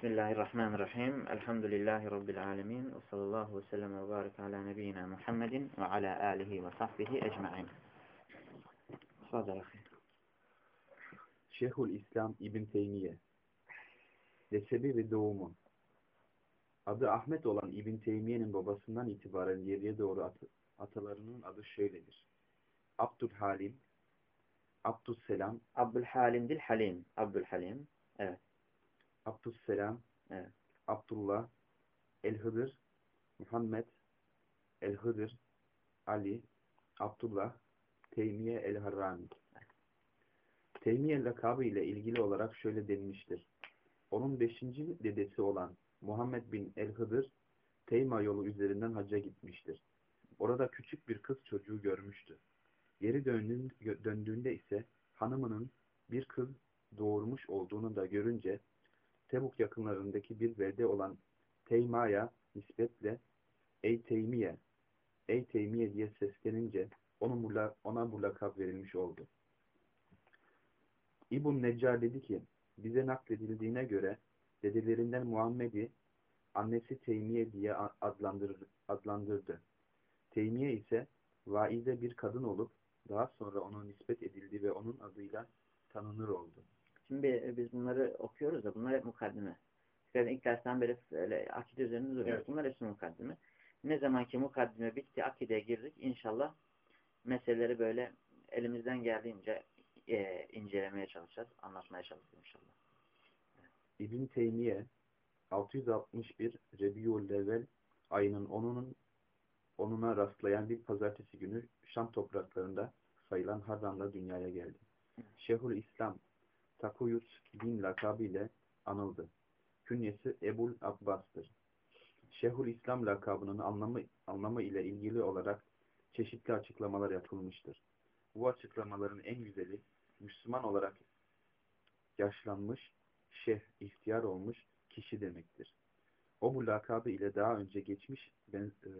Bismillahirrahmanirrahim. Elhamdülillahi Rabbil alemin. Ve sallallahu ve sellem ve barik ala nebiyyina Muhammedin ve ala alihi ve sahbihi ecma'in. Fadal Şeyhül İslam İbn Teymiye Nesebi ve doğumu Adı Ahmet olan İbn Teymiye'nin babasından itibaren geriye doğru at atalarının adı şöyledir. Abdülhalim, Abdüsselam, Abdülhalim değil Halim. Abdülhalim. Evet. Abdüsselam, Evet. Abdullah, El-Hıdır, Muhammed, El-Hıdır, Ali, Abdullah, Teymiye El-Harrani. Teymiye lakabı ile ilgili olarak şöyle denilmiştir. Onun beşinci dedesi olan Muhammed bin El-Hıdır, Teyma yolu üzerinden hacca gitmiştir. Orada küçük bir kız çocuğu görmüştü. Geri döndüğünde ise hanımının bir kız doğurmuş olduğunu da görünce Tebuk yakınlarındaki bir belde olan Teyma'ya nispetle Ey Teymiye, Ey Teymiye diye seslenince ona, ona bu lakap verilmiş oldu. İbn Neccar dedi ki, bize nakledildiğine göre dedelerinden Muhammed'i annesi Teymiye diye adlandır, adlandırdı. Teymiye ise vaize bir kadın olup daha sonra ona nispet edildi ve onun adıyla tanınır oldu. Şimdi biz bunları okuyoruz da bunlar hep mukaddime. Yani ilk dersten beri öyle akide üzerinde duruyoruz. Evet. Bunlar hepsi mukaddime. Ne zamanki mukaddime bitti, akideye girdik. İnşallah meseleleri böyle elimizden geldiğince e, incelemeye çalışacağız, anlatmaya çalışacağız inşallah. Evet. İbn Teymiye 661 Rebiul Level ayının 10'unun onuna rastlayan bir pazartesi günü Şam topraklarında sayılan Harran'da dünyaya geldi. Şeyhül İslam Takuyut bin lakabı ile anıldı. Künyesi Ebul Abbas'tır. Şeyhül İslam lakabının anlamı, anlamı ile ilgili olarak çeşitli açıklamalar yapılmıştır. Bu açıklamaların en güzeli Müslüman olarak yaşlanmış, şeyh, ihtiyar olmuş kişi demektir. O bu lakabı ile daha önce geçmiş ben, e,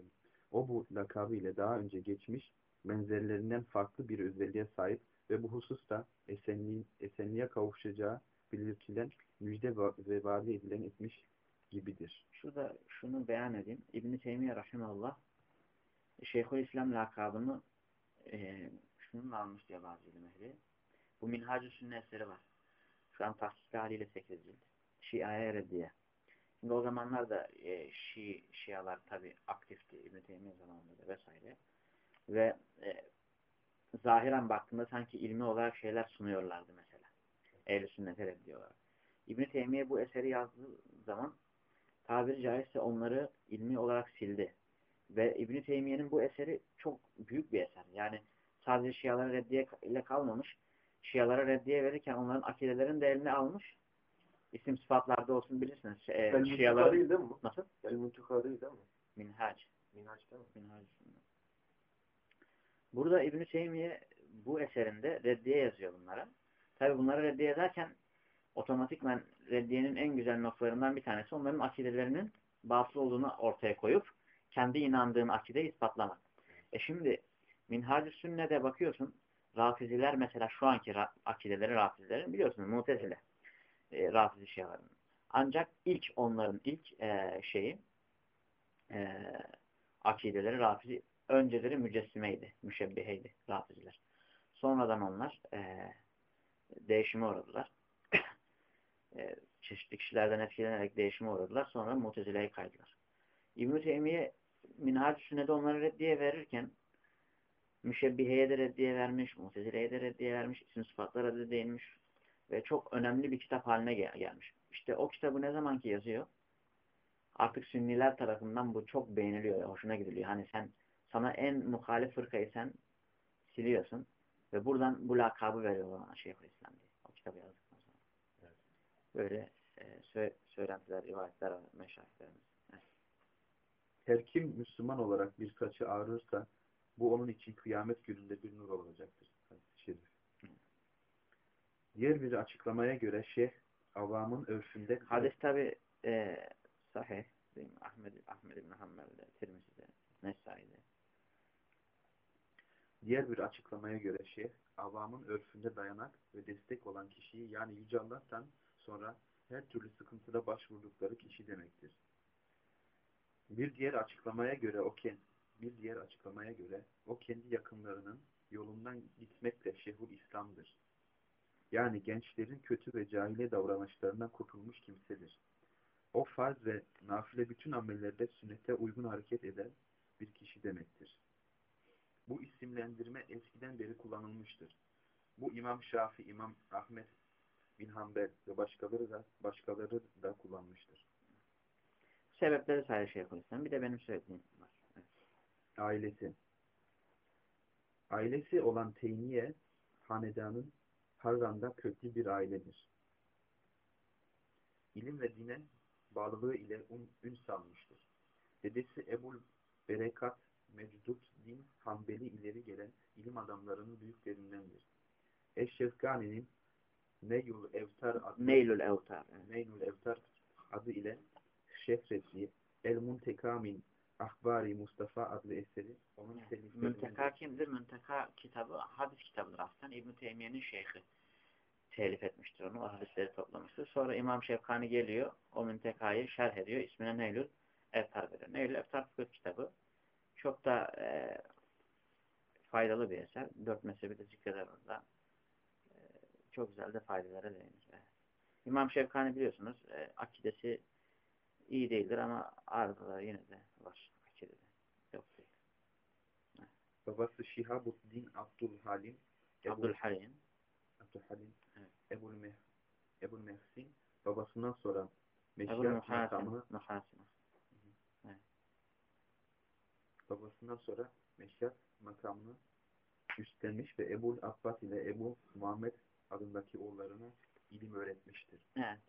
o bu lakabı ile daha önce geçmiş benzerlerinden farklı bir özelliğe sahip ve bu hususta esenliğin, esenliğe kavuşacağı belirtilen müjde ve vaat edilen etmiş gibidir. Şurada şunu beyan edeyim. İbn-i Teymiye Rahimallah Şeyhülislam lakabını e, şununla almış diye bazı ilim ehli. Bu Minhacı Sünne eseri var. Şu an tahkik haliyle 8 cilt. Şia'ya reddiye. Şimdi o zamanlar da e, Şii, Şialar tabi aktifti İbn-i Teymiye zamanında da vesaire. Ve e, zahiren baktığında sanki ilmi olarak şeyler sunuyorlardı mesela. Ehl-i sünnete reddiyorlar. İbn-i Teymiye bu eseri yazdığı zaman tabiri caizse onları ilmi olarak sildi. Ve İbn-i Teymiye'nin bu eseri çok büyük bir eser. Yani sadece Şialara reddiye ile kalmamış. Şialara reddiye verirken onların akidelerini de eline almış. İsim sıfatlarda olsun bilirsiniz. E, Şiaların... değil mi? Nasıl? El-Muntukari değil mi? Minhac. Minhac değil mi? Minhac. Burada İbn-i Teymiye bu eserinde reddiye yazıyor bunlara. Tabi bunları reddiye yazarken otomatikman reddiyenin en güzel noktalarından bir tanesi onların akidelerinin batıl olduğunu ortaya koyup kendi inandığın akideyi ispatlamak. E şimdi Minhaj-ı Sünne'de bakıyorsun Rafiziler mesela şu anki ra akideleri Rafizilerin biliyorsunuz Mutezile e, Rafizi Şiaların. Ancak ilk onların ilk e, şeyi e, akideleri Rafizi önceleri mücessimeydi, müşebbiheydi Rafiziler. Sonradan onlar e, değişime uğradılar. e, çeşitli kişilerden etkilenerek değişime uğradılar. Sonra Mutezile'ye kaydılar. İbn-i Teymiye Minhaj-ı Sünne'de onlara reddiye verirken Müşebbiheye de reddiye vermiş, Mutezile'ye de reddiye vermiş, isim sıfatlara da değinmiş ve çok önemli bir kitap haline gel gelmiş. İşte o kitabı ne zamanki yazıyor, artık Sünniler tarafından bu çok beğeniliyor, hoşuna gidiliyor. Hani sen, sana en muhalif fırkayı sen siliyorsun ve buradan bu lakabı veriyor ona Şeyhülislam diye. O kitabı yazdıktan sonra. Evet. Böyle e, sö söylentiler, rivayetler var, meşahitlerimiz. Evet. Her kim Müslüman olarak bir saçı ağrırsa bu onun için kıyamet gününde bir nur olacaktır. Şerif. Diğer bir açıklamaya göre şeyh avamın örfünde hadis tabi e, sahih Ahmed, Ahmed İbn Hanbel'de, Tirmizi'de, Nesai'de. Diğer bir açıklamaya göre şeyh avamın örfünde dayanak ve destek olan kişiyi yani Yüce Allah'tan sonra her türlü sıkıntıda başvurdukları kişi demektir. Bir diğer açıklamaya göre o ken- bir diğer açıklamaya göre o kendi yakınlarının yolundan gitmekle şehul İslam'dır. Yani gençlerin kötü ve cahile davranışlarından kurtulmuş kimsedir. O farz ve nafile bütün amellerde sünnete uygun hareket eden bir kişi demektir. Bu isimlendirme eskiden beri kullanılmıştır. Bu İmam Şafi, İmam Ahmet bin Hanbel ve başkaları da başkaları da kullanmıştır. Sebepleri sayar Şeyhülislam. Bir de benim söylediğim var. Evet. Ailesi Ailesi olan Teymiye, hanedanın Harran'da köklü bir ailedir. İlim ve dine bağlılığı ile un, ün salmıştır. Dedesi Ebul Berekat Mecdut din Hanbeli ileri gelen ilim adamlarının büyüklerindendir. Eşşefgani'nin Neyul Evtar adlı Neylül Evtar. Neynul Evtar adı ile şehretli El Muntekamin Ahbari Mustafa adlı eseri onun Münteka kimdir? Münteka kitabı hadis kitabıdır aslında. İbn-i Teymiye'nin şeyhi telif etmiştir onu. O hadisleri toplamıştır. Sonra İmam Şevkani geliyor. O müntekayı şerh ediyor. İsmine Neylül Eftar veriyor. Neylül Eftar fıkıh kitabı. Çok da e, faydalı bir eser. Dört mezhebi de zikreder orada. E, çok güzel de faydalara değinir. Evet. İmam Şevkani biliyorsunuz e, akidesi iyi değildir ama arızaları yine de var akidede. Yok değil. babası Şihabuddin Abdülhalim Abdülhalim. Abdülhalim Evet. Ebul Meh Ebul Mehsin babasından sonra Muhasine. makamını. Babasından sonra meşyat makamını üstlenmiş ve Ebul Abbas ile Ebu Muhammed adındaki oğullarına ilim öğretmiştir. Evet.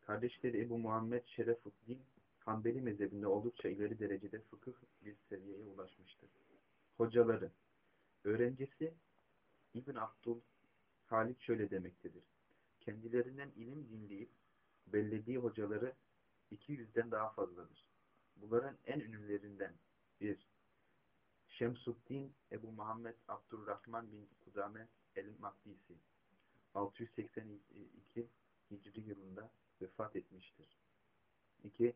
Kardeşleri Ebu Muhammed Şerefuddin Hanbeli mezhebinde oldukça ileri derecede fıkıh bir seviyeye ulaşmıştır. Hocaları Öğrencisi İbn Abdul Halit şöyle demektedir. Kendilerinden ilim dinleyip bellediği hocaları 200'den daha fazladır. Bunların en ünlülerinden bir Şemsuddin Ebu Muhammed Abdurrahman bin Kudame el-Makdisi 682 Hicri yılında vefat etmiştir. 2.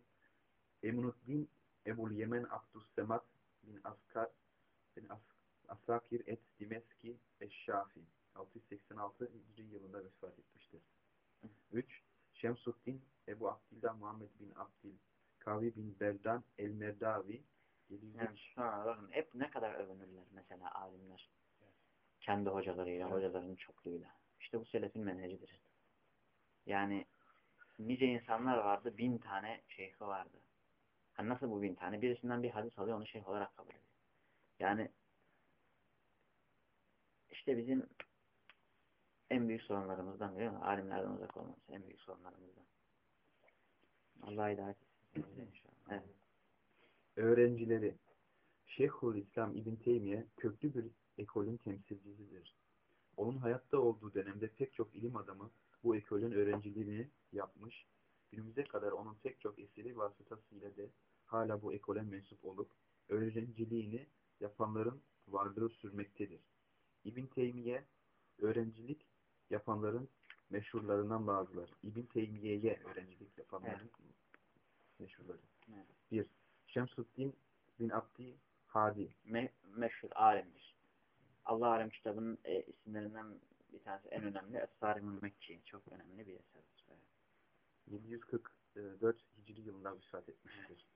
Eminuddin Ebul Yemen Abdüssemat bin Askar bin As Asakir et Dimeski Eşşafi 686 Hicri yılında vefat etmiştir. 3. Şemsuddin Ebu Abdillah Muhammed bin Abdil Kavi bin Berdan El-Merdavi 703 Yani sonra bakın hep ne kadar övünürler mesela alimler. Kendi hocalarıyla, hocaların çokluğuyla. İşte bu selefin menhecidir. Yani nice insanlar vardı, bin tane şeyhi vardı. Hani nasıl bu bin tane? Birisinden bir hadis alıyor, onu şeyh olarak kabul ediyor. Yani işte bizim en büyük sorunlarımızdan biliyor musun? Alimlerden uzak olmamız en büyük sorunlarımızdan. Allah hidayet etsin. inşallah. Evet. Öğrencileri Şeyhülislam İbn Teymiye köklü bir ekolün temsilcisidir. Onun hayatta olduğu dönemde pek çok ilim adamı bu ekolün öğrenciliğini yapmış. Günümüze kadar onun pek çok eseri vasıtasıyla de hala bu ekole mensup olup öğrenciliğini yapanların varlığı sürmektedir. İbn Teymiye öğrencilik yapanların meşhurlarından bazıları. İbn Teymiye'ye öğrencilik yapanların meşhurları. Evet. Bir, Şemsuddin bin Abdi Hadi. me meşhur alimdir. Allah Alem kitabının e, isimlerinden bir tanesi en önemli Es-Sarimul Mekki. Çok önemli bir eserdir. Evet. 744 Hicri yılında vefat etmiştir.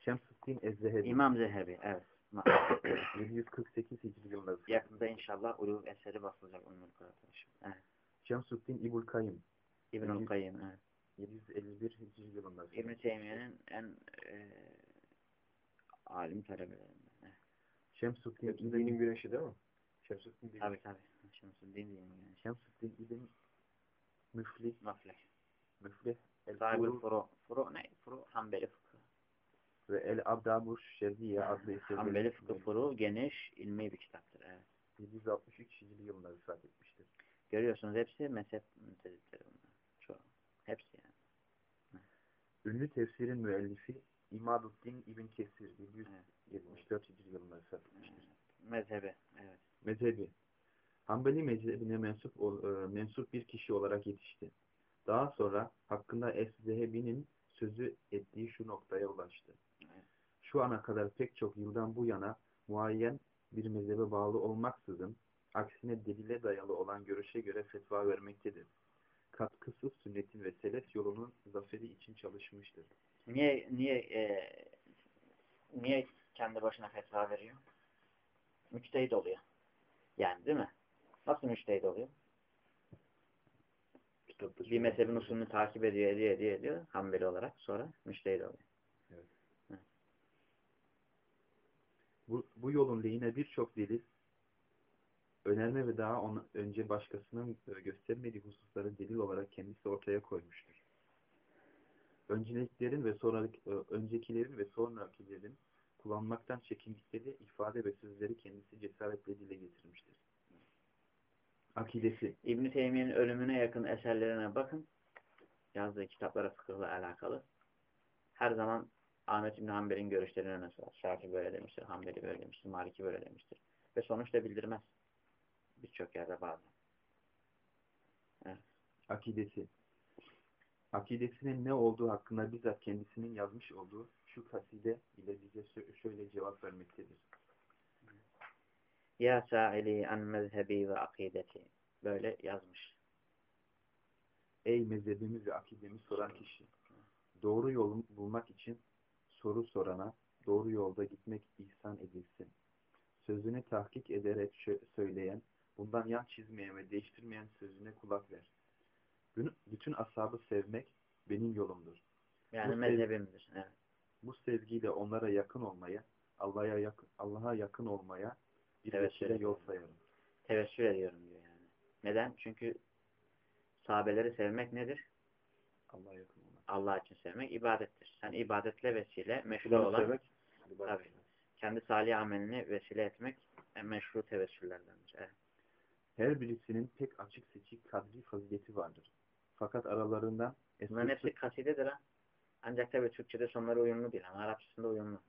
Şemsuddin Ezzehebi. İmam Zehebi. Evet. Ma- 748 Hicri yılında vefat Yakında inşallah Ulu eseri basılacak Kur'an. Evet. Şemsuddin İbul Kayyım. İbnül Kayyım. Evet. 751 Hicri yılında vefat İbn Teymiye'nin en e, alim talebelerinden. Şemsuddin dinin güneşi değil mi? Şemsuddin İbn Tabii tabii. Şemsuddin diyeyim yani. Şemsuddin İbn Müflih. Müflih Sahibi El-Furu Furu. Furu ne? Furu Hanbeli fıkı. ve El Abdabuş Şerhiye adlı eserleri Hanbeli fıkı furu geniş ilmi bir kitaptır. Evet. 763 Hicri yılında vefat etmiştir. Görüyorsunuz hepsi mezhep müntezitleri bunlar. Çoğu. Hepsi yani. Ünlü tefsirin müellifi İmaduddin İbn Kesir 774 Hicri yılında vefat etmiştir. Mezhebi. Evet. Mezhebi Hanbeli mezhebine mensup, e, mensup bir kişi olarak yetişti. Daha sonra hakkında Es-Zehebi'nin sözü ettiği şu noktaya ulaştı. Şu ana kadar pek çok yıldan bu yana muayyen bir mezhebe bağlı olmaksızın aksine delile dayalı olan görüşe göre fetva vermektedir. Katkısız sünnetin ve selef yolunun zaferi için çalışmıştır. Niye niye e, niye kendi başına fetva veriyor? Müçtehit oluyor. Yani değil mi? Nasıl müçtehit oluyor? Bir mezhebin usulünü takip ediyor, ediyor, ediyor, ediyor. Hanbeli olarak sonra müçtehit oluyor. Bu, bu yolun lehine birçok delil, önerme ve daha ona, önce başkasının e, göstermediği hususları delil olarak kendisi ortaya koymuştur. Önceliklerin ve sonraki, e, öncekilerin ve sonrakilerin kullanmaktan çekindikleri ifade ve sözleri kendisi cesaretle dile getirmiştir. Akidesi İbn-i Teymiye'nin ölümüne yakın eserlerine bakın. Yazdığı kitaplara fıkıhla alakalı. Her zaman Ahmet İbn Hanbel'in görüşlerini öne sürer. Böyle demiştir, Hanbeli böyle demiştir, Maliki böyle demiştir. Ve sonuçta bildirmez. Birçok yerde bazen. akidesi. Akidesinin ne olduğu hakkında bizzat kendisinin yazmış olduğu şu kaside ile bize şö- şöyle cevap vermektedir. Ya sa'ili an mezhebi ve akideti. Böyle yazmış. Ey mezhebimiz ve akidemi soran kişi! Doğru yolu bulmak için soru sorana doğru yolda gitmek ihsan edilsin. Sözünü tahkik ederek söyleyen, bundan yan çizmeyen ve değiştirmeyen sözüne kulak ver. Bütün- ashabı sevmek benim yolumdur. Yani Bu mezhebimdir. Evet. Bu sevgiyle onlara yakın olmaya, Allah'a yakın, Allah'a yakın olmaya bir vesile yol sayarım. Tevessül ediyorum diyor yani. Neden? Çünkü sahabeleri sevmek nedir? Allah'a yakın olmak. Allah için sevmek ibadettir. Sen ibadetle vesile, meşru Kulağını olan sevmek. Tabii. kendi salih amelini vesile etmek en meşru tevessüllerdendir. Evet. Her birisinin pek açık seçik kadri fazileti vardır. Fakat aralarından Bunların esası- hepsi kasidedir ha. Ancak tabii Türkçe'de sonları uyumlu değil ama Arapçasında uyumlu.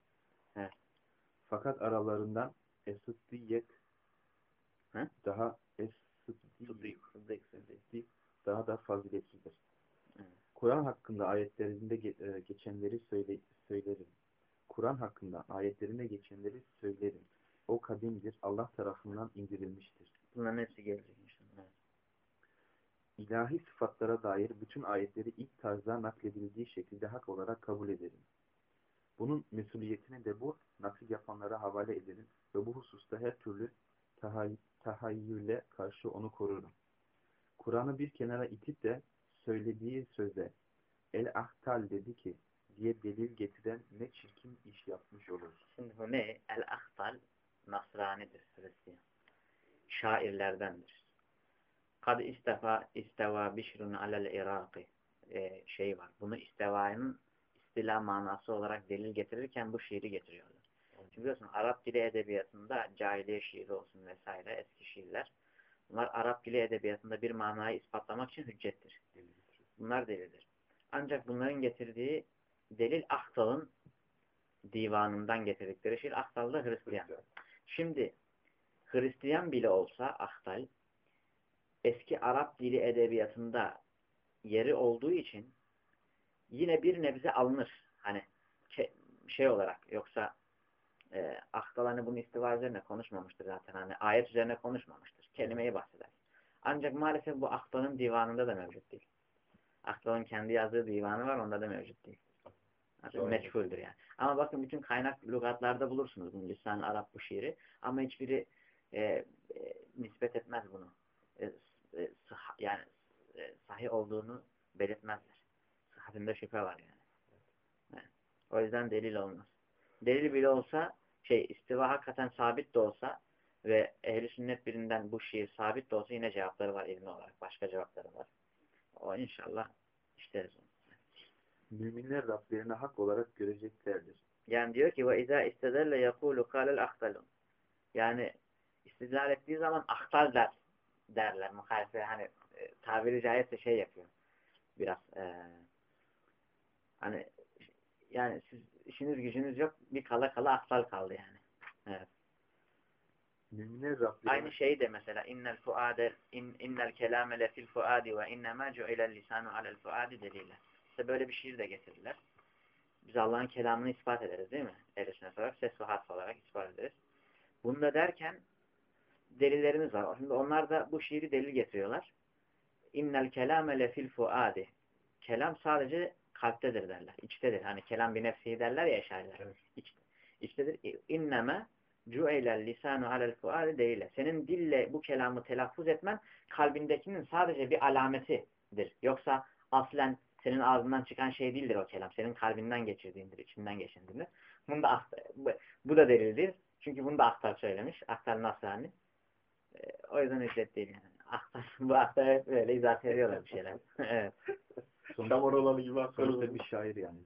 Fakat aralarından Es-Sıddiyek daha sıddık. daha da faziletlidir. Evet. Kur'an hakkında ayetlerinde e, geçenleri söyle söylerim. Kur'an hakkında ayetlerinde geçenleri söylerim. O kadimdir, Allah tarafından indirilmiştir. Bunların hepsi gelecek. Evet. İlahi sıfatlara dair bütün ayetleri ilk tarzda nakledildiği şekilde hak olarak kabul ederim. Bunun mesuliyetini de bu nakil yapanlara havale ederim ve bu hususta her türlü tahay tahayyüle karşı onu korurum. Kur'an'ı bir kenara itip de söylediği söze el-ahtal dedi ki diye delil getiren ne çirkin iş yapmış olur. Şimdi bu ne? El-Ahtal Nasranidir Hristiyan. Şairlerdendir. Kad istefa isteva bişrun alel iraki ee, şey var. Bunu istevanın istila manası olarak delil getirirken bu şiiri getiriyorlar. Çünkü biliyorsun Arap dili edebiyatında cahiliye şiiri olsun vesaire eski şiirler. Bunlar Arap dili edebiyatında bir manayı ispatlamak için hüccettir. Bunlar delildir. Ancak bunların getirdiği delil Ahtal'ın divanından getirdikleri şiir. Ahtal da Hristiyan. Şimdi Hristiyan bile olsa Ahtal eski Arap dili edebiyatında yeri olduğu için yine bir nebze alınır. Hani şey olarak yoksa e, Ahtal hani bunu istiva üzerine konuşmamıştır zaten. Hani ayet üzerine konuşmamıştır. Kelimeyi bahseder. Ancak maalesef bu Ahtal'ın divanında da mevcut değil. Ahtal'ın kendi yazdığı divanı var onda da mevcut değil. Meçhuldür yani. Ama bakın bütün kaynak lügatlarda bulursunuz bunu. Lisan Arap bu şiiri. Ama hiçbiri e, e, nispet etmez bunu. E, e, sıha- yani e, sahih olduğunu belirtmezler. Sıhhatinde şüphe var yani. Evet. O yüzden delil olmaz. Delil bile olsa şey istiva hakikaten sabit de olsa ve ehli sünnet birinden bu şiir sabit de olsa yine cevapları var ilmi olarak. Başka cevapları var. O inşallah işleriz onu. Müminler Rablerini hak olarak göreceklerdir. Yani diyor ki ve izâ istedelle yekûlu kâlel ahtalun. Yani istidlal ettiği zaman ahtal der, derler. Muhalefet hani e, tabiri caizse şey yapıyor. Biraz e, hani yani siz işiniz gücünüz yok bir kala kala ahtal kaldı yani. Evet. Aynı şeyi de mesela innel fuade in, innel kelame lefil fuadi ve innema cu'ilel lisanu alel fuadi delile. İşte böyle bir şiir de getirirler. Biz Allah'ın kelamını ispat ederiz değil mi? Ehl-i olarak, ses ve harf olarak ispat ederiz. Bunu da derken delillerimiz var. Şimdi onlar da bu şiiri delil getiriyorlar. İnnel kelame lefil fuadi. Kelam sadece kalptedir derler. İçtedir. Hani kelam bir nefsi derler ya eşariler. Evet. İç, içtedir. İnneme cu'eylel lisanu alel fuadi değil. Senin dille bu kelamı telaffuz etmen kalbindekinin sadece bir alametidir. Yoksa aslen senin ağzından çıkan şey değildir o kelam. Senin kalbinden geçirdiğindir, içinden geçendir. Bunu da bu, bu da delildir. Çünkü bunu da Ahtar söylemiş. Ahtar Nasrani. O yüzden hüccet değil yani. Ahtar, bu Ahtar hep böyle izah ediyorlar bir şeyler. evet. sonuçta, olanı gibi sonuçta bir şair yani.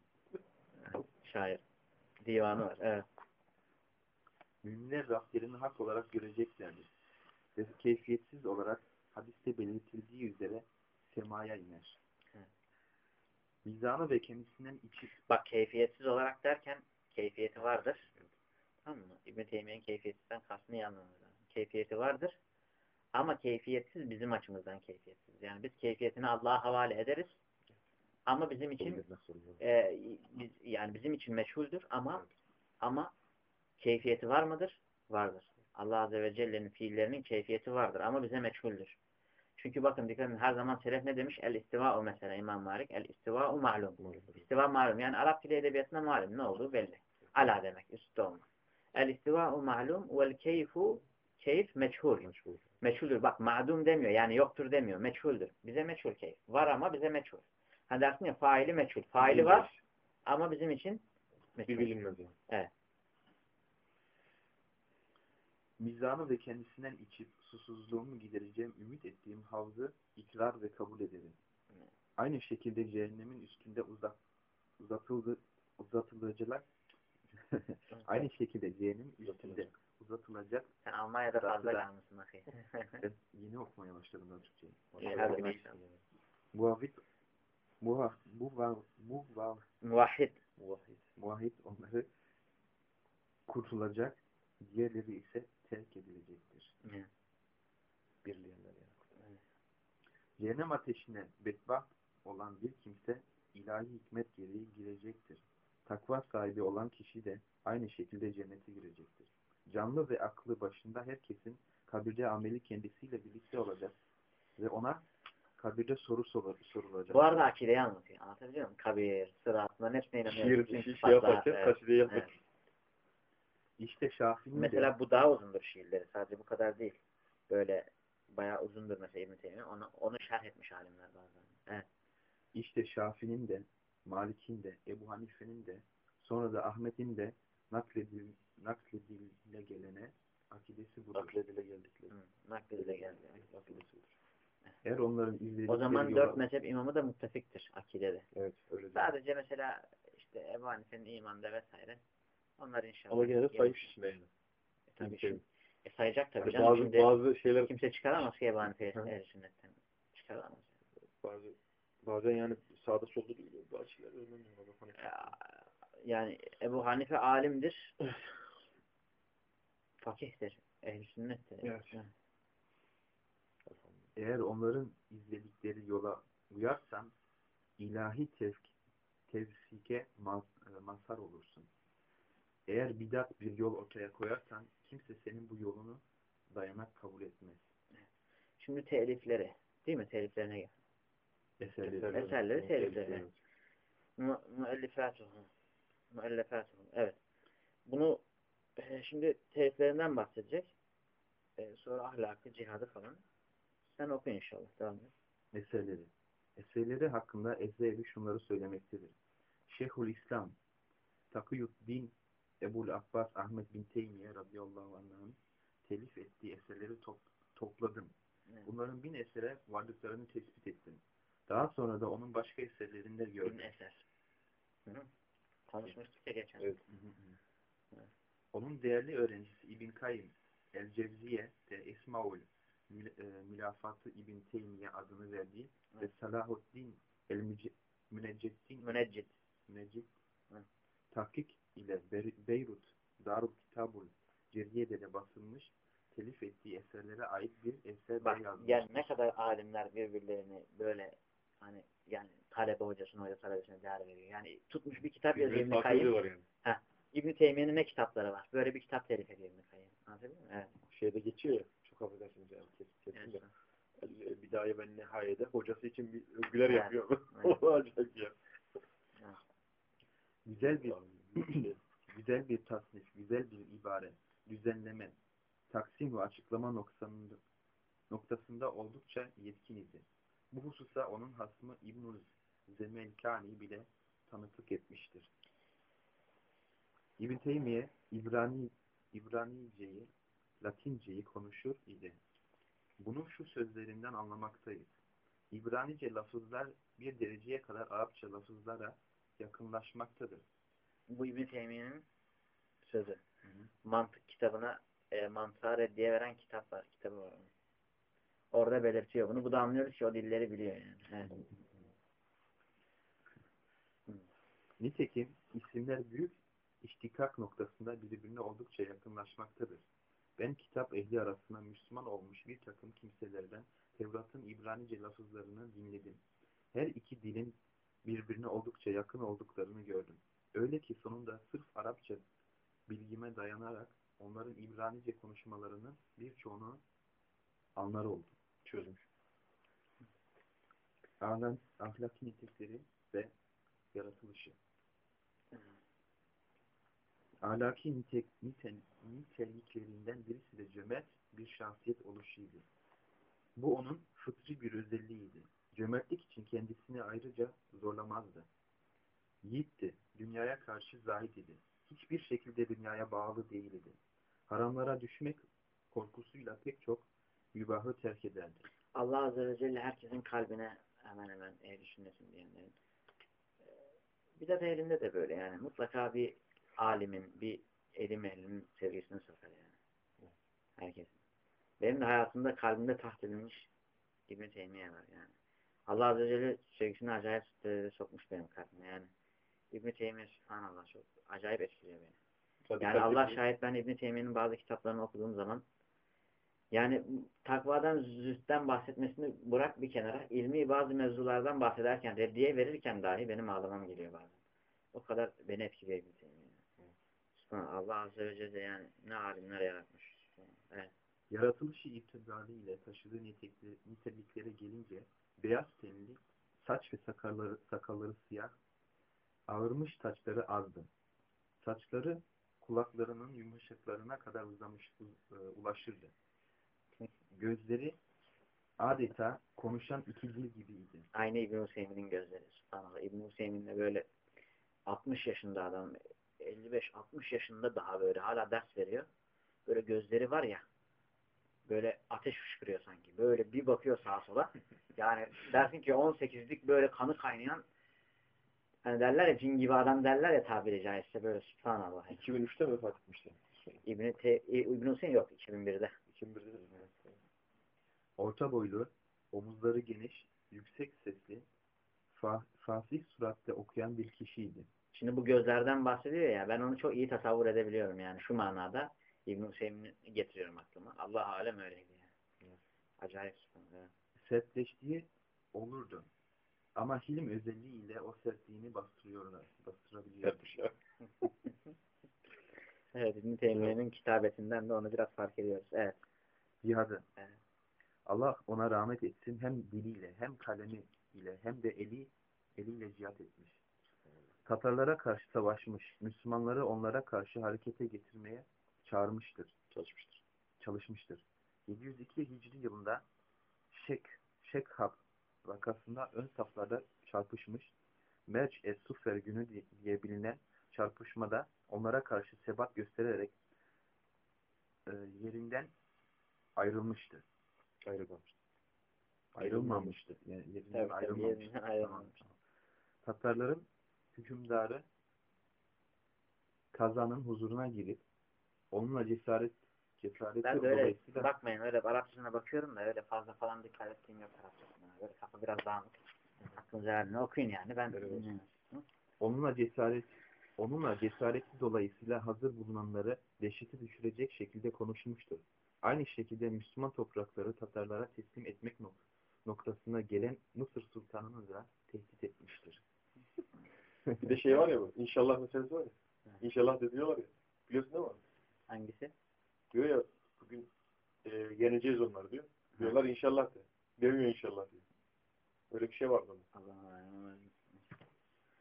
Şair. Divanı var. Evet. Müminler Rablerini hak olarak göreceklerdir. Ve keyfiyetsiz olarak hadiste belirtildiği üzere semaya iner. Evet. Mizanı ve kendisinden içi Bak keyfiyetsiz olarak derken keyfiyeti vardır. Tamam mı? İbn-i Teymiye'nin keyfiyetinden kastını iyi. Keyfiyeti vardır. Ama keyfiyetsiz bizim açımızdan keyfiyetsiz. Yani biz keyfiyetini Allah'a havale ederiz. Ama bizim için e, biz, yani bizim için meşhuldür ama ama keyfiyeti var mıdır? Vardır. Allah Azze ve Celle'nin fiillerinin keyfiyeti vardır ama bize meçhuldür. Çünkü bakın dikkat edin her zaman selef ne demiş? El istiva'u mesela İmam Malik. El istiva'u ma'lum. İstiva malum. Yani Arap dili edebiyatında malum. Ne olduğu belli. Ala demek. Üstte olmak. El istiva'u ma'lum vel keyfu keyif meçhul. Meçhuldür. Bak ma'dum demiyor. Yani yoktur demiyor. Meçhuldür. Bize meçhul keyif. Var ama bize meçhul. Ha dersin ya faili meçhul. Faili var ama bizim için meçhul. Bir bilinmez yani. Mizanı ve kendisinden içip susuzluğumu gidereceğim ümit ettiğim havzı ikrar ve kabul ederim. Evet. Aynı şekilde cehennemin üstünde uzat, uzatıldı, uzatılacak aynı şekilde cehennemin üstünde uzatılacak Sen Almanya'da fazla kalmışsın akı. ben yeni okumaya başladım ben Türkçeyi. Bu var Muvahhid. muahit muahit onları kurtulacak diğerleri ise terk edilecektir. Evet. Birleyenler yani. Cehennem ateşine bedbaht olan bir kimse ilahi hikmet gereği girecektir. Takva sahibi olan kişi de aynı şekilde cennete girecektir. Canlı ve aklı başında herkesin kabirde ameli kendisiyle birlikte olacak ve ona kabirde soru sor sorulacak. Bu arada akideyi anlatıyor. Anlatabiliyor muyum? Kabir, sırat, bunların hepsine inanıyoruz. Şiir, şiir şey yaparken evet, kasideyi yaparken. evet. İşte Şafii'nin de Mesela bu daha uzundur şiirleri. Sadece bu kadar değil. Böyle bayağı uzundur mesela İbn-i Teymiye. Onu, onu şerh etmiş alimler bazen. Evet. İşte Şafii'nin de, Malik'in de, Ebu Hanife'nin de, sonra da Ahmet'in de nakledil, nakledile gelene akidesi budur. Nakledile geldikleri. Hı, Nakledile geldi. Akidesi budur. Eğer onların izledikleri O zaman dört mezhep imamı da müttefiktir akidede. Evet öyle değil. Sadece mesela işte Ebu Hanife'nin imanda vesaire. Onlar inşallah. Ama gene de saymış içinde yani. E, tabii şimdi. E, sayacak tabii Yani canım. bazı, Şimdi bazı şeyler kimse çıkaramaz ki Ebu Hanife'yi ehl sünnetten. Çıkaramaz. bazı bazen yani sağda solda duyuluyor. Bazı şeyler Ya, Yani Ebu Hanife alimdir. Fakihtir. Ehl-i sünnettir. Evet. Evet. Eğer onların izledikleri yola uyarsan ilahi tevk, tevsike maz, e, mazhar olursun. Eğer bidat bir yol ortaya koyarsan kimse senin bu yolunu dayanak kabul etmez. Şimdi telifleri. Değil mi? Teliflerine gel. Eserleri. Eserleri, telifleri. Mu müellifatuhum. Müellifatuhum. Evet. Bunu e, şimdi teliflerinden bahsedecek. E, sonra ahlakı, cihadı falan. Sen oku inşallah. Devam et. Eserleri. Eserleri hakkında Ezre'li şunları söylemektedir. Şeyhül İslam Takiyuddin Ebul Abbas Ahmet bin Teymiye radıyallahu anh'ın telif ettiği eserleri top, topladım. Evet. Bunların bin esere vardıklarını tespit ettim. Daha sonra da onun başka eserlerinde Bin gördüm. eser. Hı -hı. Konuşmuştuk ya geçen. Evet. Hı hı hı. Onun değerli öğrencisi İbn Kayyim El-Cevziye de Esmaul Mül- e, Mülafatı İbn Teymiye adını verdiği ve. Salahuddin El-Müneccettin Müneccid. Müneccit Hı. tahkik ile Beyrut Darul Kitabul Ceriye'de de basılmış telif ettiği eserlere ait bir eser Bak yazmış. yani ne kadar alimler birbirlerini böyle hani yani talebe hocasına hoca talebesine değer veriyor. Yani tutmuş bir kitap yazıyor yani. İbn-i Teymiye'nin ne kitapları var? Böyle bir kitap telif ediyor İbn-i Kayyım. Anlatabiliyor muyum? Evet. Şeyde geçiyor ya. Çok affedersiniz yani. Kesin, kesin evet. El- Bidaya ve Nihaye'de hocası için bir övgüler Evet. yapıyor. Evet. O acayip ya. Güzel bir güzel bir tasnif, güzel bir ibare, düzenleme, taksim ve açıklama noktasında, noktasında oldukça yetkin idi. Bu hususa onun hasmı İbn-i Zemelkani bile tanıklık etmiştir. İbn Teymiye İbrani, İbraniceyi, Latinceyi konuşur idi. Bunu şu sözlerinden anlamaktayız. İbranice lafızlar bir dereceye kadar Arapça lafızlara yakınlaşmaktadır. Bu İbn-i Teymiye'nin sözü. Mantık kitabına e, mantığa reddiye veren kitap var. Kitabı var. Orada belirtiyor bunu. Bu da anlıyoruz ki o dilleri biliyor yani. Evet. Nitekim isimler büyük iştikak noktasında birbirine oldukça yakınlaşmaktadır. Ben kitap ehli arasında Müslüman olmuş bir takım kimselerden Tevrat'ın İbranice lafızlarını dinledim. Her iki dilin birbirine oldukça yakın olduklarını gördüm. Öyle ki sonunda sırf Arapça bilgime dayanarak onların İbranice konuşmalarının birçoğunu anlar oldum. Çözmüş. Ahlak, ahlaki nitelikleri ve yaratılışı. Ahlaki nite, nite, niteliklerinden birisi de cömert bir şahsiyet oluşuydu. Bu onun fıtri bir özelliğiydi. Cömertlik için kendisini ayrıca zorlamazdı. Yiğitti, dünyaya karşı zahid idi. Hiçbir şekilde dünyaya bağlı değildi. Haramlara düşmek korkusuyla pek çok mübahı terk ederdi. Allah Azze ve Celle herkesin kalbine hemen hemen ehli sünnetin diyenlerin. e, Bidat ehlinde de böyle yani. Mutlaka bir alimin, bir elim ehlinin sevgisini sokar yani. Herkesin. Benim de hayatımda kalbimde taht edilmiş İbn-i Teymiye var yani. Allah Azze ve Celle sevgisini acayip derecede sokmuş benim kalbime yani. İbn-i Teymiye subhanallah çok acayip etkiliyor beni. Tabii Yani tabii Allah şahit ben İbn Teymiye'nin bazı kitaplarını okuduğum zaman yani takvadan, zühtten bahsetmesini bırak bir kenara. ilmi bazı mevzulardan bahsederken, reddiye verirken dahi benim ağlamam geliyor bazen. O kadar beni etkiliyor İbn Allah Azze ve Celle yani ne alimler yaratmış. Evet. Yaratılışı itibariyle taşıdığı nitekli- niteliklere gelince beyaz tenli, saç ve sakalları, sakalları siyah, ağırmış taçları azdı. Saçları kulaklarının yumuşaklarına kadar uzamış, uz- e, ulaşırdı. Gözleri adeta konuşan iki dil gibiydi. Aynı İbn Hüseyin'in gözleri. Subhanallah. İbn Hüseyin de böyle 60 yaşında adam 55-60 yaşında daha böyle hala ders veriyor. Böyle gözleri var ya böyle ateş fışkırıyor sanki. Böyle bir bakıyor sağa sola. Yani dersin ki 18'lik böyle kanı kaynayan hani derler ya cin gibi adam derler ya tabiri caizse böyle subhanallah. 2003'te vefat etmişti. İbn, Te, İbn Hüseyin yok 2001'de. 2001'de de. Orta boylu, omuzları geniş, yüksek sesli, fa fasih suratte okuyan bir kişiydi. Şimdi bu gözlerden bahsediyor ya ben onu çok iyi tasavvur edebiliyorum yani şu manada İbn Hüseyin'i getiriyorum aklıma. Allah alem öyleydi yani. Acayip subhanallah. sertleştiği olurdu. Ama hilim özelliğiyle o sertliğini bastırıyorlar, bastırabiliyor. Evet İbn Teymiye'nin kitabetinden de onu biraz fark ediyoruz. Evet. Cihadı. Evet. Allah ona rahmet etsin hem diliyle hem kalemi ile hem de eli eliyle cihat etmiş. Tatarlara karşı savaşmış, Müslümanları onlara karşı harekete getirmeye çağırmıştır, Çalışmıştır. çalışmıştır. 702 Hicri yılında Şek, Şekhab vakasında ön saflarda çarpışmış, Merç es-Sufer günü di- diye bilinen çarpışmada onlara karşı sebat göstererek e, yerinden ayrılmıştı. Ayrılmamıştır. Ayrılmamıştı. Yani yerinden tabii, ayrılmamıştı. yerinden ayrılmamıştı. Tatarların hükümdarı Kazan'ın huzuruna girip onunla cesaret cesareti Ben de öyle dolayısıyla bakmayın öyle Arapçasına bakıyorum da öyle fazla falan dikkat ettiğim yok Arapçasına. Böyle kafa biraz dağınık. Aklınıza halini okuyun yani. Ben Evet. onunla cesaret onunla cesareti dolayısıyla hazır bulunanları dehşete düşürecek şekilde konuşmuştur. Aynı şekilde Müslüman toprakları Tatarlara teslim etmek nok- noktasına gelen Mısır Sultanı'nı da tehdit etmiştir. Bir de şey var ya bu. İnşallah meselesi var ya. İnşallah de diyorlar ya. Biliyorsun değil mi? Hangisi? Diyor ya bugün e, yeneceğiz onları diyor. Diyorlar inşallah de. Demiyor inşallah diyor. Öyle bir şey vardı onun.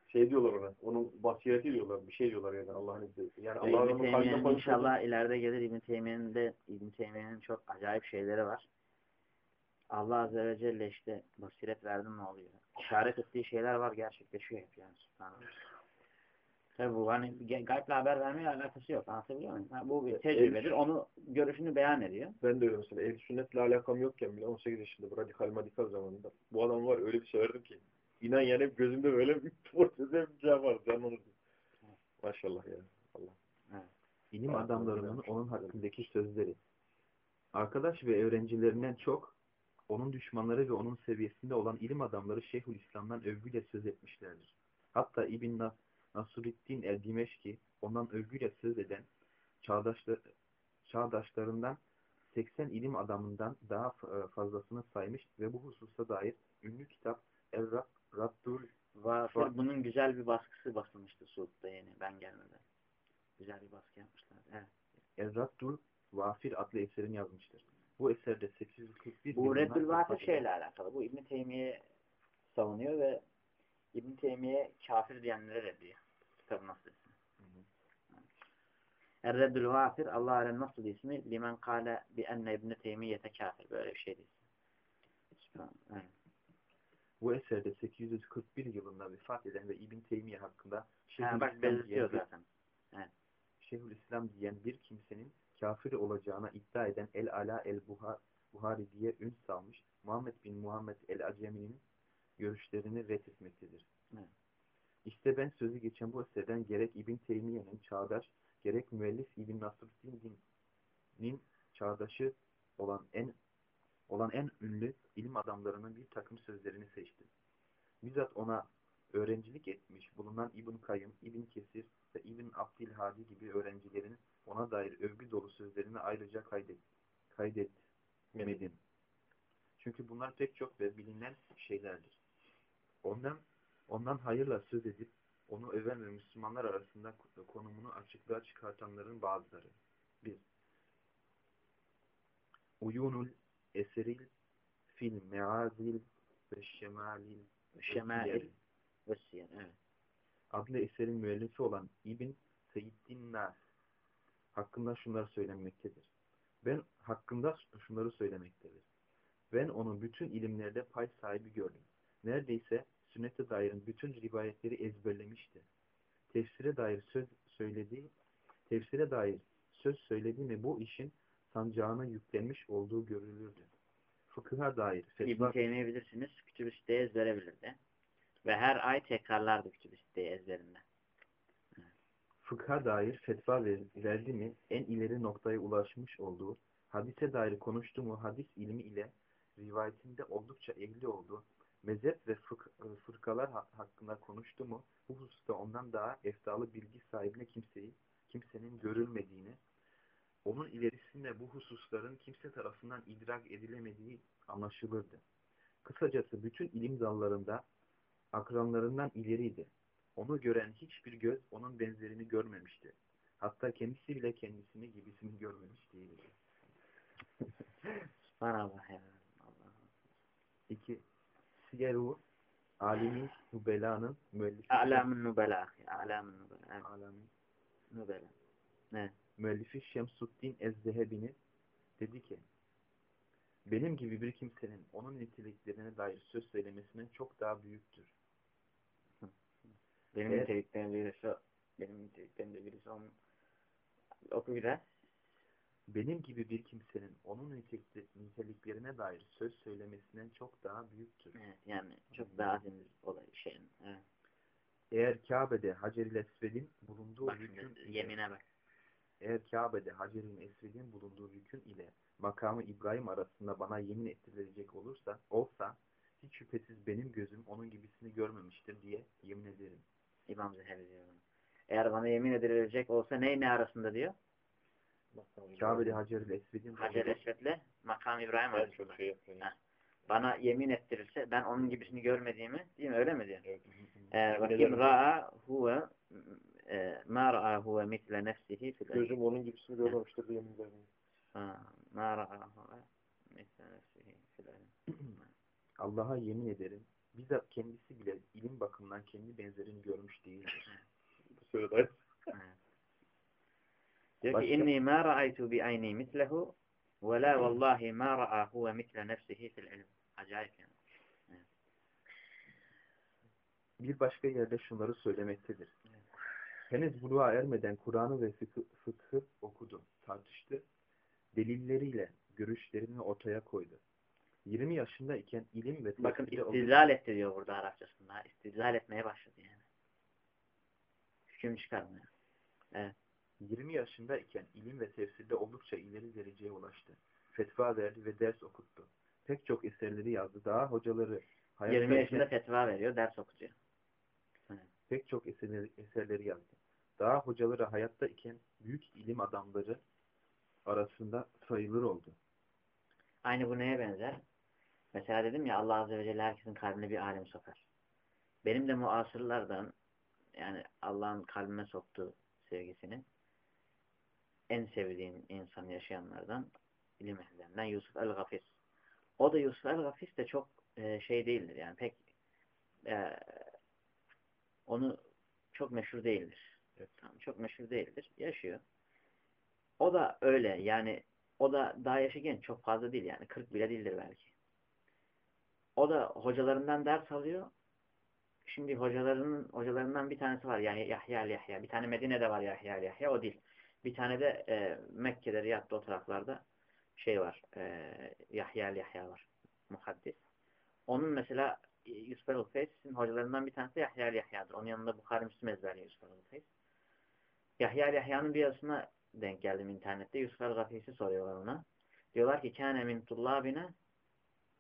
Şey diyorlar ona. Onun basireti diyorlar. Bir şey diyorlar yani Allah'ın izniyle. Yani Ve Allah'ın koymuş inşallah ileride gelir İbn Teymiye'nin de İbn Teymiye'nin çok acayip şeyleri var. Allah Azze ve Celle işte basiret verdim ne oluyor? İşaret ettiği şeyler var gerçekleşiyor hep yani. Subhanallah. Tabi bu hani gayble haber vermeye alakası yok. Anlatabiliyor muyum? Ha, bu bir tecrübedir. Onu görüşünü beyan ediyor. Ben de öyle mesela. Ehl sünnetle alakam yokken bile 18 yaşında bu radikal madikal zamanında. Bu adam var öyle bir severdim ki. İnan yani hep gözümde böyle bir portrede bir şey var. Canlanırdı. Maşallah ya. Allah. İlim Aa, adamlarının onun hakkındaki sözleri. Arkadaş ve öğrencilerinden çok onun düşmanları ve onun seviyesinde olan ilim adamları Şeyhülislam'dan övgüyle söz etmişlerdir. Hatta İbn Na- Nasruddin el-Dimeşki ondan övgüyle söz eden çağdaşlar, çağdaşlarından 80 ilim adamından daha fa- fazlasını saymış ve bu hususa dair ünlü kitap El-Raddul Var. bunun güzel bir baskısı basılmıştı Suud'da yeni ben gelmeden. Güzel bir baskı yapmışlar. Evet. El-Raddul Vafir adlı eserini yazmıştır. Bu eserde 841 Bu Reddül eden- şeyle alakalı. Bu İbn Teymiye savunuyor ve İbn Teymiye kafir diyenlere reddiyor. Kitabın nasıl ismi? Er-Reddül Vafir Allah alem nasıl ismi? Limen kâle bi enne İbn Teymiyete kafir. Böyle bir şey değil. Evet. Bu eserde 841 yılında vefat eden ve İbn Teymiye hakkında Ha, Şeyhülislam diyen, zaten. Şeyhülislam diyen bir kimsenin kafir olacağına iddia eden El-Ala el-Buhari diye ün salmış Muhammed bin Muhammed el-Acemi'nin görüşlerini reddetmektedir. Evet. İşte ben sözü geçen bu eserden gerek İbn Teymiye'nin çağdaş, gerek müellif İbn Nasruddin'in çağdaşı olan en olan en ünlü ilim adamlarının bir takım sözlerini seçtim. Bizzat ona öğrencilik etmiş bulunan İbn Kayyım, İbn Kesir ve İbn Abdülhadi gibi öğrencilerin ona dair övgü dolu sözlerini ayrıca kaydet, kaydetmedim. Çünkü bunlar pek çok ve bilinen şeylerdir. Ondan ondan hayırla söz edip onu öven ve Müslümanlar arasında konumunu açıklığa çıkartanların bazıları. 1. Uyunul eseril fil meazil ve şemalil Şemail ve Siyer. Evet. adlı eserin müellifi olan İbn Seyyidin Nas hakkında şunlar söylenmektedir. Ben hakkında şunları söylemektedir. Ben onu bütün ilimlerde pay sahibi gördüm. Neredeyse sünnete dair bütün rivayetleri ezberlemişti. Tefsire dair söz söylediği, tefsire dair söz söyledi mi bu işin sancağına yüklenmiş olduğu görülürdü. Fıkıha dair İbn fetva Teymiye bilirsiniz. Kütüb-i ezberebilirdi. Ve her ay tekrarlardı Kütüb-i Sitte'yi ezberinde. Fıkha dair fetva ver- verdi mi en ileri noktaya ulaşmış olduğu, hadise dair konuştu mu hadis ilmi ile rivayetinde oldukça ehli olduğu, mezhep ve fık- fırkalar ha- hakkında konuştu mu bu hususta ondan daha eftalı bilgi sahibine kimseyi, kimsenin görülmediğini, onun ilerisinde bu hususların kimse tarafından idrak edilemediği anlaşılırdı. Kısacası bütün ilim dallarında akranlarından ileriydi. Onu gören hiçbir göz onun benzerini görmemişti. Hatta kendisi bile kendisini gibisini görmemiş değildi. Subhanallah ya. Allah. 2. Siyeru Alimin Nubela'nın müellifi, A'lamun nubela. A'lamun nubela. Evet. Alamin, Nubela. Evet. müellifi Şemsuddin Ez-Zehebi'nin dedi ki benim gibi bir kimsenin onun niteliklerine dair söz söylemesinden çok daha büyüktür. Benim Evet. niteliklerim birisi. Benim niteliklerim de birisi onun. Oku bir daha. Benim gibi bir kimsenin onun nitelikle- niteliklerine dair söz söylemesinden çok daha büyüktür. Evet. Yani çok daha azim bir olay şeyin. Evet. Eğer Kabe'de Hacer-i Esved'in bulunduğu Bak rükün yemine bak. eğer Kabe'de Hacer-i Esved'in bulunduğu rükün ile makamı İbrahim arasında bana yemin ettirilecek olursa, olsa hiç şüphesiz benim gözüm onun gibisini görmemiştir diye yemin ederim. İmam Zehebi diyor. Eğer bana yemin edilecek olsa ne ne arasında diyor? Kabe'li Hacer-i Esved'in Hacer Esved'le makam İbrahim arasında. şey. Bana yemin ettirirse ben onun gibisini görmediğimi değil mi öyle mi diyor? Evet. Eğer ederim. ra'a huve e, ma ra'a huve mitle nefsihi fil. Gözüm onun gibisini görmemiştir diye yemin ederim. Ha, Ma ra'a huve mitle nefsihi fil. Allah'a yemin ederim bizzat kendisi bile ilim bakımından kendi benzerini görmüş değildir. Söyle dayı. Evet. Diyor ki inni ma ra'aytu bi ayni mislehu ve la vallahi ma ra'a huve mitle nefsihi fil ilm. Acayip yani. Bir başka yerde şunları söylemektedir. Henüz buluğa ermeden Kur'an'ı ve fıkı, fıkhı okudu, tartıştı. Delilleriyle görüşlerini ortaya koydu. 20 yaşındayken ilim ve Bakın istizlal etti diyor burada Arapçasında. İstizlal etmeye başladı yani. Hüküm çıkarmaya. 20 yaşındayken ilim ve tefsirde oldukça ileri dereceye ulaştı. Fetva verdi ve ders okuttu. Pek çok eserleri yazdı. Daha hocaları 20 hayattayken yaşında fetva veriyor, ders okutuyor. pek çok eserleri, eserleri yazdı. Daha hocaları hayatta iken büyük ilim adamları arasında sayılır oldu. Aynı bu neye benzer? Mesela dedim ya Allah Azze ve Celle herkesin kalbine bir alim sokar. Benim de muasırlardan yani Allah'ın kalbime soktuğu sevgisini en sevdiğim insan yaşayanlardan ilim ehlinden Yusuf el-Gafis. O da Yusuf el-Gafis de çok e, şey değildir yani pek e, onu çok meşhur değildir. Evet. Tamam, çok meşhur değildir. Yaşıyor. O da öyle yani o da daha yaşı genç. Çok fazla değil yani. 40 bile değildir belki. O da hocalarından ders alıyor. Şimdi hocalarının hocalarından bir tanesi var. Yani Yahya Yahya. Bir tane Medine'de var Yahya Yahya. O değil. Bir tane de e, Mekke'de, Riyad'da o taraflarda şey var. E, Yahya Yahya var. Muhaddis. Onun mesela e, Yusuf el-Feys'in hocalarından bir tanesi Yahya Yahya'dır. Onun yanında Bukhari Müslüm ezberliyor Yusuf el-Feys. Yahya Yahya'nın bir yazısına denk geldim internette. Yusuf el-Gafis'i soruyorlar ona. Diyorlar ki kâne min tullâbine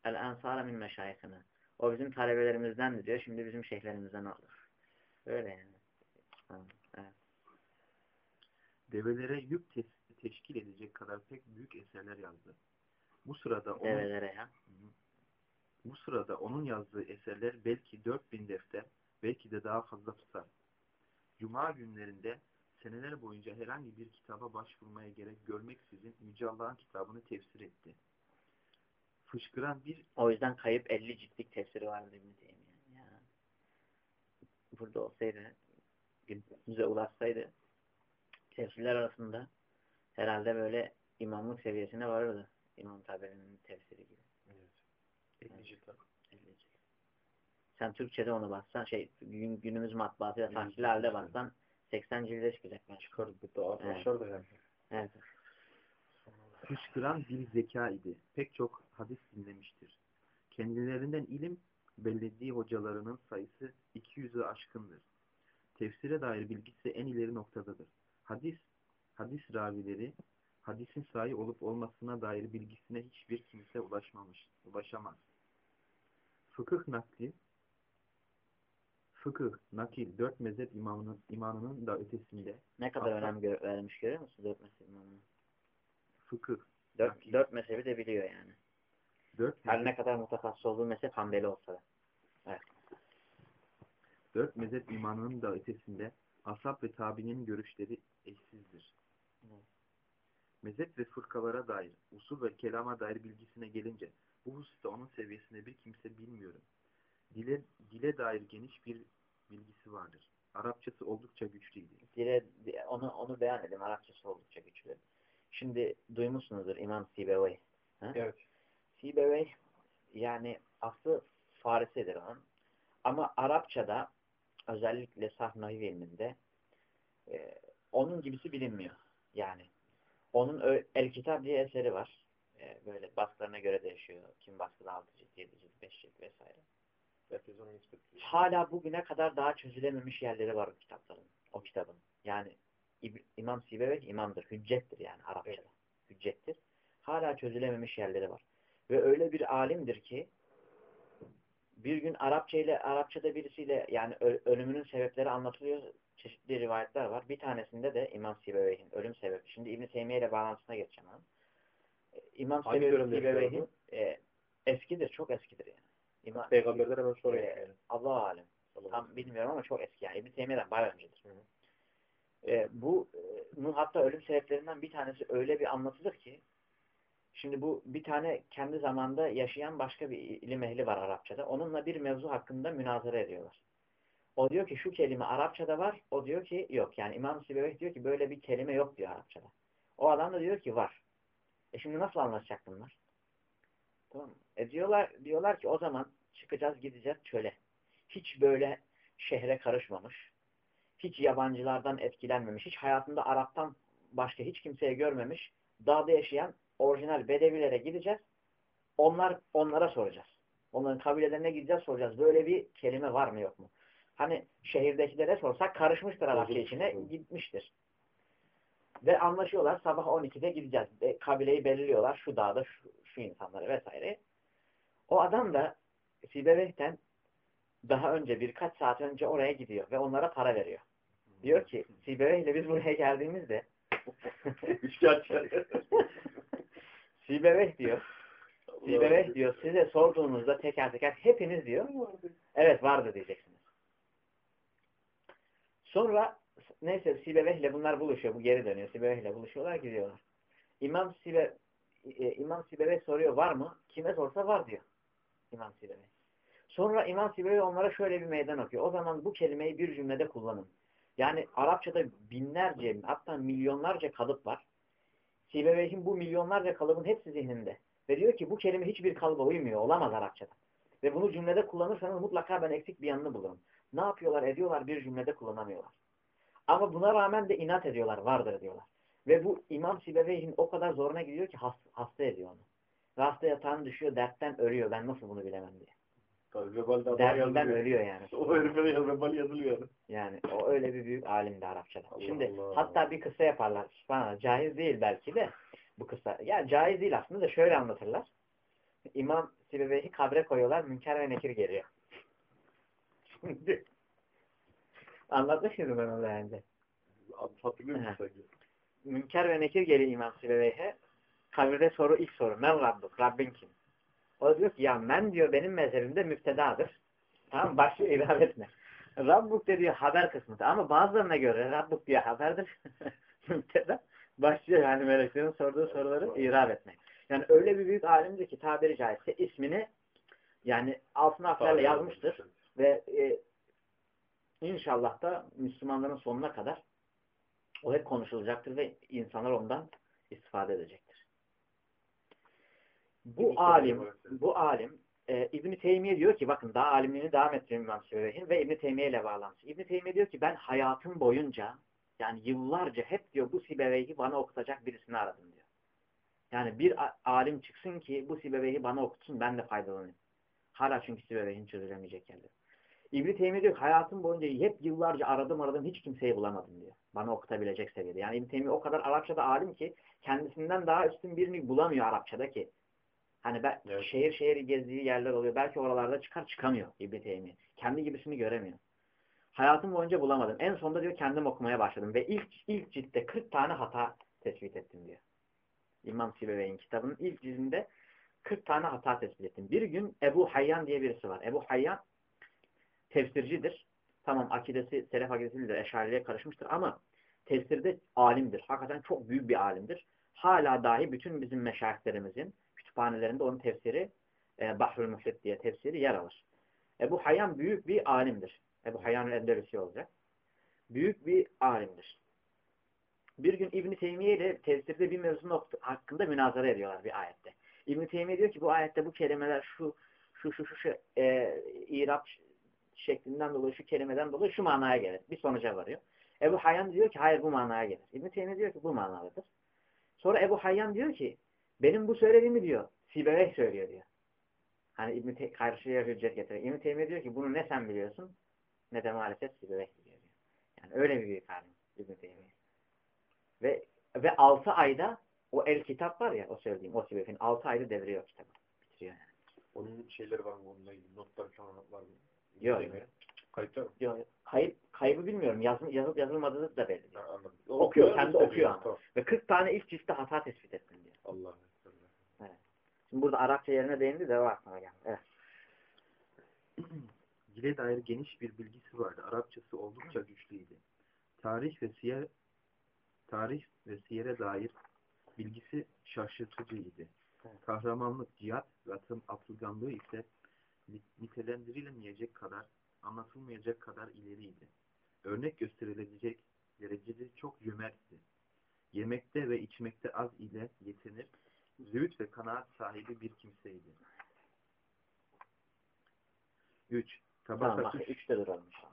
el ensâre min meşayihine. O bizim talebelerimizden diyor. Şimdi bizim şeyhlerimizden alır. Öyle yani. Evet. Develere yük tes- teşkil edecek kadar pek büyük eserler yazdı. Bu sırada onun, Develere ya. bu sırada onun yazdığı eserler belki 4000 defter, belki de daha fazla tutar. Cuma günlerinde seneler boyunca herhangi bir kitaba başvurmaya gerek görmeksizin Yüce Allah'ın kitabını tefsir etti. Fışkıran bir O yüzden kayıp 50 ciltlik tefsiri vardı İbn Teymiye. Ya. Burada olsaydı, günümüze ulaşsaydı tefsirler arasında herhalde böyle imamlık seviyesine varırdı. İmam Taberi'nin tefsiri gibi. Evet. 50 cilt. 50 cilt. Sen Türkçe'de onu bassan, şey gün, günümüz matbaasıyla tahkili halde bassan 80 cilde çıkacak ben. Da Evet. da yani. Evet. Fışkıran bir zeka idi. Pek çok hadis dinlemiştir. Kendilerinden ilim bellediği hocalarının sayısı 200'ü aşkındır. Tefsire dair bilgisi en ileri noktadadır. Hadis, hadis ravileri, hadisin sahi olup olmasına dair bilgisine hiçbir kimse ulaşmamış, ulaşamaz. Fıkıh nakli, fıkıh, nakil, dört mezhep imamının, imamının da ötesinde Ne kadar Hatta- önem gö vermiş görüyor musun dört mezhep imamına? Fıkıh, Dört, dört mezhebi de biliyor yani. dört Her ne kadar mutakassıs olduğu mezhep Hanbeli olsa da. Dört mezhep imanının da ötesinde ashab ve tabi'nin görüşleri eşsizdir. Evet. Mezhep ve fırkalara dair, usul ve kelama dair bilgisine gelince bu hususta onun seviyesinde bir kimse bilmiyorum. Dile, dile dair geniş bir bilgisi vardır. Arapçası oldukça güçlüydü. Dile, di- onu, onu beyan edeyim. Arapçası oldukça güçlü. Şimdi duymuşsunuzdur İmam Sibevey. Ha? Evet. Sibevey yani aslı Farisidir onun. Ama Arapçada özellikle Sahnavi ilminde e, onun gibisi bilinmiyor. Yani onun El Kitab diye eseri var. E, böyle baskılarına göre değişiyor. Kim baskıda 6 cilt, 7 cilt, 5 cilt vesaire. Hala bugüne kadar daha çözülememiş yerleri var o kitapların. O kitabın. Yani İmam Sibevey imamdır. Hüccettir yani Arapçada. Hüccettir. Hala çözülememiş yerleri var. Ve öyle bir alimdir ki bir gün Arapça ile Arapçada birisiyle yani ölümünün sebepleri anlatılıyor. Çeşitli rivayetler var. Bir tanesinde de İmam Sibeveyh'in ölüm sebebi. Şimdi İbn Teymiye ile bağlantısına geçeceğim. E, İmam Sibeveyh'in e, eskidir, çok eskidir yani. İmam, Peygamberden hemen sonra e, yani. Allah. Tamam. Tam bilmiyorum ama çok eski yani. İbn Teymiye'den bayağı öncedir. Hı hı. E, bu e, bunun hatta ölüm sebeplerinden bir tanesi öyle bir anlatılır ki şimdi bu bir tane kendi zamanda yaşayan başka bir ilim ehli var Arapçada. Onunla bir mevzu hakkında münazara ediyorlar. O diyor ki şu kelime Arapçada var. O diyor ki yok. Yani İmam Sibeveh diyor ki böyle bir kelime yok diyor Arapçada. O adam da diyor ki var. E şimdi nasıl anlaşacak bunlar? Tamam? E diyorlar, diyorlar ki o zaman çıkacağız gideceğiz çöle. Hiç böyle şehre karışmamış. Hiç yabancılardan etkilenmemiş. Hiç hayatında Arap'tan başka hiç kimseye görmemiş. Dağda yaşayan orijinal bedevilere gideceğiz. Onlar onlara soracağız. Onların kabilelerine gideceğiz soracağız. Böyle bir kelime var mı yok mu? Hani şehirdekilere sorsak karışmıştır Arapça içine gitmiştir. Ve anlaşıyorlar sabah 12'de gideceğiz. E, kabileyi belirliyorlar şu dağda şu, şu insanları vesaire. O adam da Sibeveh'ten daha önce birkaç saat önce oraya gidiyor ve onlara para veriyor. Diyor ki Sibeveh'le biz buraya geldiğimizde. Sibeveh diyor Sibeveh diyor size sorduğunuzda teker teker hepiniz diyor evet vardı diyeceksiniz. Sonra neyse Sibeveh'le bunlar buluşuyor. Bu geri dönüyor. Sibeveh'le buluşuyorlar gidiyorlar. İmam Sibe e, İmam Sibeveh soruyor var mı? Kime sorsa var diyor. İmam Sibeveh. Sonra İmam Sibeveh onlara şöyle bir meydan okuyor. O zaman bu kelimeyi bir cümlede kullanın. Yani Arapçada binlerce hatta milyonlarca kalıp var. Sibeveh'in bu milyonlarca kalıbın hepsi zihninde. Ve diyor ki bu kelime hiçbir kalıba uymuyor. Olamaz Arapçada. Ve bunu cümlede kullanırsanız mutlaka ben eksik bir yanını bulurum. Ne yapıyorlar? Ediyorlar bir cümlede kullanamıyorlar. Ama buna rağmen de inat ediyorlar. Vardır diyorlar. Ve bu İmam Sibeveyh'in o kadar zoruna gidiyor ki hasta, hasta ediyor onu. Ve hasta yatağına düşüyor. Dertten ölüyor. Ben nasıl bunu bilemem diye. Tabii vebalde adam Derdinden yazılıyor. ölüyor yani. O herife yaz, vebal yazılıyor. yani. Yani o öyle bir büyük alimdi Arapçada. Allah Şimdi Allah. hatta bir kısa yaparlar. Bana caiz değil belki de bu kısa. Ya caiz değil aslında da şöyle anlatırlar. İmam Sibeveyhi kabre koyuyorlar. Münker ve Nekir geliyor. Şimdi anlatmışım ben onu daha önce. Hatırlıyor musun sanki? Münker ve Nekir geliyor İmam Sibeveyhe. Kabirde soru ilk soru. Men Rabbuk. Rabbin kim? O diyor ki ya men diyor benim mezhebimde müptedadır. Tamam başlıyor ilave etme. Rabbuk de diyor haber kısmı. Ama bazılarına göre Rabbuk diyor haberdir. Müpteda. Başlıyor yani meleklerin sorduğu soruları irab etmek. Yani öyle bir büyük alimdir ki tabiri caizse ismini yani altın harflerle yazmıştır. Ve e, inşallah da Müslümanların sonuna kadar o hep konuşulacaktır ve insanlar ondan istifade edecektir. Bu alim, bu alim e, İbn Teymiye diyor ki bakın daha alimliğini devam ettiriyor İmam Süveyh'in ve İbn Teymiye ile bağlantısı. İbn Teymiye diyor ki ben hayatım boyunca yani yıllarca hep diyor bu Sibeveyhi bana okutacak birisini aradım diyor. Yani bir alim çıksın ki bu Sibeveyhi bana okutsun ben de faydalanayım. Hala çünkü Sibeveyh'in çözülemeyecek yerleri. İbn-i Teymiye diyor ki hayatım boyunca hep yıllarca aradım aradım hiç kimseyi bulamadım diyor. Bana okutabilecek seviyede. Yani İbn-i Teymiye o kadar Arapçada alim ki kendisinden daha üstün birini bulamıyor Arapçada ki. Hani ben Evet. şehir şehir gezdiği yerler oluyor. Belki oralarda çıkar çıkamıyor İbn-i Teymiye. Kendi gibisini göremiyor. Hayatım boyunca bulamadım. En sonunda diyor kendim okumaya başladım. Ve ilk ilk ciltte 40 tane hata tespit ettim diyor. İmam Sibevey'in kitabının ilk cildinde 40 tane hata tespit ettim. Bir gün Ebu Hayyan diye birisi var. Ebu Hayyan tefsircidir. Tamam akidesi, selef akidesi değildir. Eşariliğe karışmıştır ama tefsirde alimdir. Hakikaten çok büyük bir alimdir. Hala dahi bütün bizim meşayihlerimizin kütüphanelerinde onun tefsiri e, Bahrül Müfret diye tefsiri yer alır. Ebu Hayyan büyük bir alimdir. Ebu Hayyan'ın Endelüsü olacak. Büyük bir alimdir. Bir gün İbn Teymiye ile tefsirde bir mevzu hakkında münazara ediyorlar bir ayette. İbn Teymiye diyor ki bu ayette bu kelimeler şu şu şu şu, şu e, İrab şeklinden dolayı şu kelimeden dolayı şu manaya gelir. Bir sonuca varıyor. Ebu Hayyan diyor ki hayır bu manaya gelir. İbn Teymiye diyor ki bu manalıdır. Sonra Ebu Hayyan diyor ki benim bu söylediğimi diyor Sibeveh söylüyor diyor. Hani İbn Te karşıya hüccet getiriyor. İbn Teymiye diyor ki bunu ne sen biliyorsun ne de maalesef Sibeveh biliyor diyor. Yani öyle bir büyük alim İbn Teymiye. Ve ve 6 ayda o el kitap var ya o söylediğim o Sibeveh'in 6 ayda deviriyor kitabı. Bitiriyor yani. Onun şeyleri var mı onunla ilgili? Notlar falan var mı? Yok. Kayıtta mı? Yok, kayıp, kaybı bilmiyorum. Yazım, yazıp yazılmadığı da belli Ha, anladım. Okuyor, kendi okuyor ama. Tamam. Ve 40 tane ilk ciltte hata tespit ettim diyor. Allah. Şimdi burada Arapça yerine değindi de o aklıma geldi. Evet. Dile dair geniş bir bilgisi vardı. Arapçası oldukça güçlüydü. Tarih ve siyer tarih ve siyere dair bilgisi şaşırtıcıydı. Evet. Kahramanlık, cihat ve atıl- atılganlığı ise ni- nitelendirilemeyecek kadar, anlatılmayacak kadar ileriydi. Örnek gösterilecek derecede çok cömertti. Yemekte ve içmekte az ile yetinir, züğüt ve kanaat sahibi bir kimseydi. 3. Tamam Tabakatü bak 3'te duralım inşallah.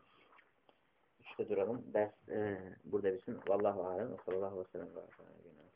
3'te duralım. Ders e, burada bitsin. Vallahu alem. Ve sallallahu aleyhi ve sellem.